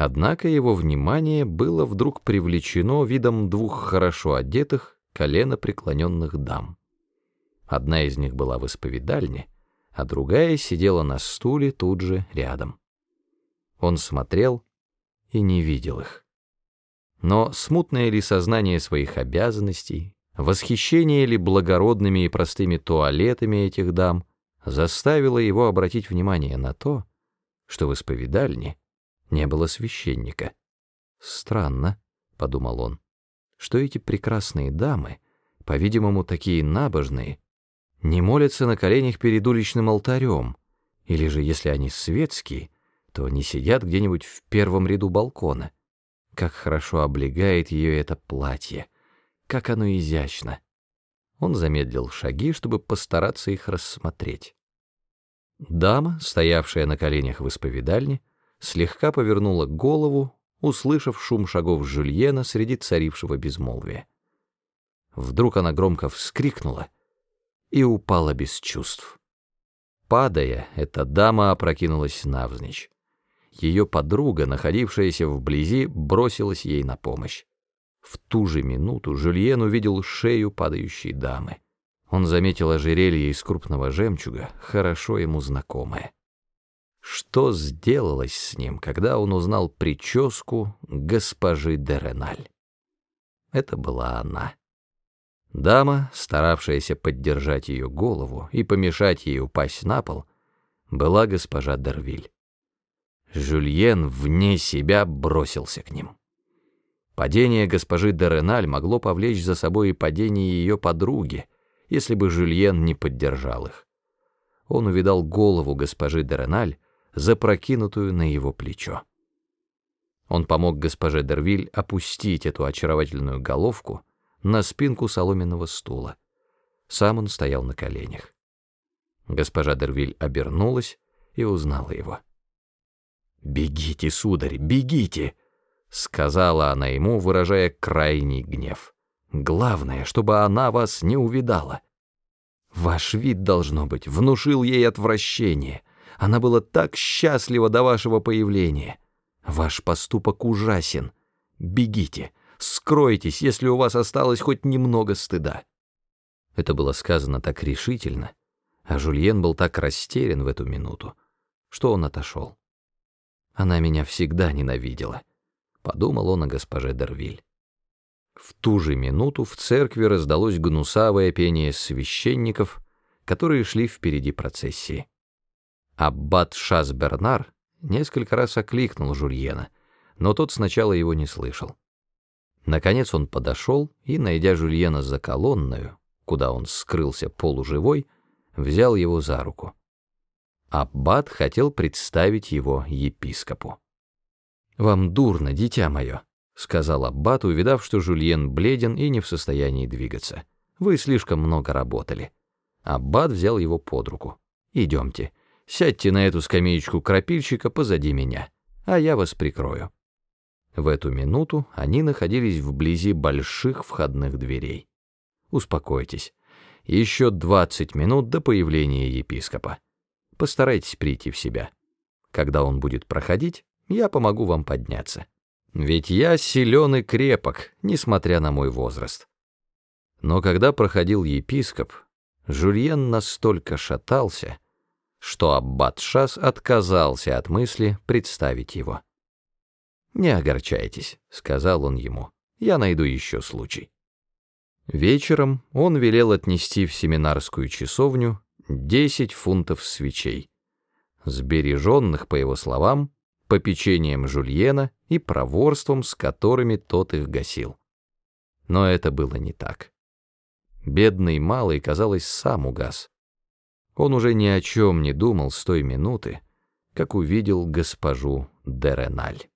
Однако его внимание было вдруг привлечено видом двух хорошо одетых, колено преклоненных дам. Одна из них была в исповедальне, а другая сидела на стуле тут же рядом. Он смотрел и не видел их. Но смутное ли сознание своих обязанностей, восхищение ли благородными и простыми туалетами этих дам заставило его обратить внимание на то, что в исповедальне не было священника. «Странно», — подумал он, — «что эти прекрасные дамы, по-видимому, такие набожные, не молятся на коленях перед уличным алтарем, или же, если они светские, то не сидят где-нибудь в первом ряду балкона. Как хорошо облегает ее это платье, как оно изящно. Он замедлил шаги, чтобы постараться их рассмотреть. Дама, стоявшая на коленях в исповедальне, слегка повернула голову, услышав шум шагов Жюльена среди царившего безмолвия. Вдруг она громко вскрикнула и упала без чувств. Падая, эта дама опрокинулась навзничь. Ее подруга, находившаяся вблизи, бросилась ей на помощь. В ту же минуту Жюльен увидел шею падающей дамы. Он заметил ожерелье из крупного жемчуга, хорошо ему знакомое. Что сделалось с ним, когда он узнал прическу госпожи Дереналь? Это была она. Дама, старавшаяся поддержать ее голову и помешать ей упасть на пол, была госпожа Дервиль. Жюльен вне себя бросился к ним. Падение госпожи Дереналь могло повлечь за собой и падение ее подруги, если бы Жюльен не поддержал их. Он увидал голову госпожи Дереналь, запрокинутую на его плечо. Он помог госпоже Дервиль опустить эту очаровательную головку на спинку соломенного стула. Сам он стоял на коленях. Госпожа Дервиль обернулась и узнала его. «Бегите, сударь, бегите!» — сказала она ему, выражая крайний гнев. «Главное, чтобы она вас не увидала. Ваш вид, должно быть, внушил ей отвращение. Она была так счастлива до вашего появления. Ваш поступок ужасен. Бегите, скройтесь, если у вас осталось хоть немного стыда». Это было сказано так решительно, а Жульен был так растерян в эту минуту, что он отошел. Она меня всегда ненавидела, подумал он о госпоже Дервиль. В ту же минуту в церкви раздалось гнусавое пение священников, которые шли впереди процессии. Аббат Шас-Бернар несколько раз окликнул Жульена, но тот сначала его не слышал. Наконец он подошел и, найдя Жульена за колонною, куда он скрылся полуживой, взял его за руку. Аббат хотел представить его епископу. «Вам дурно, дитя мое», — сказал Аббат, увидав, что Жульен бледен и не в состоянии двигаться. «Вы слишком много работали». Аббат взял его под руку. «Идемте, сядьте на эту скамеечку крапильщика позади меня, а я вас прикрою». В эту минуту они находились вблизи больших входных дверей. «Успокойтесь. Еще двадцать минут до появления епископа». Постарайтесь прийти в себя. Когда он будет проходить, я помогу вам подняться. Ведь я силен и крепок, несмотря на мой возраст. Но когда проходил епископ, Жульен настолько шатался, что аббат Шас отказался от мысли представить его. «Не огорчайтесь», — сказал он ему, — «я найду еще случай». Вечером он велел отнести в семинарскую часовню Десять фунтов свечей, сбереженных, по его словам, попечением Жульена и проворством, с которыми тот их гасил. Но это было не так. Бедный малый, казалось, сам угас. Он уже ни о чем не думал с той минуты, как увидел госпожу Дереналь.